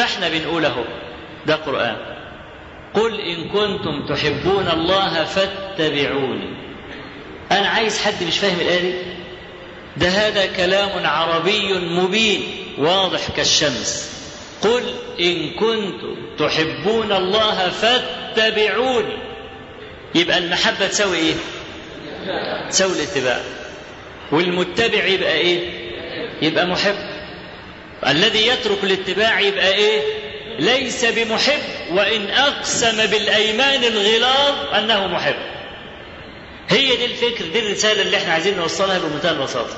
فاحنا بنقول اهو ده قرآن. قل إن كنتم تحبون الله فاتبعوني. أنا عايز حد مش فاهم الآية دي؟ ده هذا كلام عربي مبين واضح كالشمس. قل إن كنتم تحبون الله فاتبعوني. يبقى المحبة تساوي إيه؟ تساوي الاتباع. والمتبع يبقى إيه؟ يبقى محب. الذي يترك الاتباع يبقى إيه؟ ليس بمحب وإن أقسم بالأيمان الغلاظ أنه محب هي دي الفكر دي الرسالة اللي إحنا عايزين نوصلها بمنتهى البساطة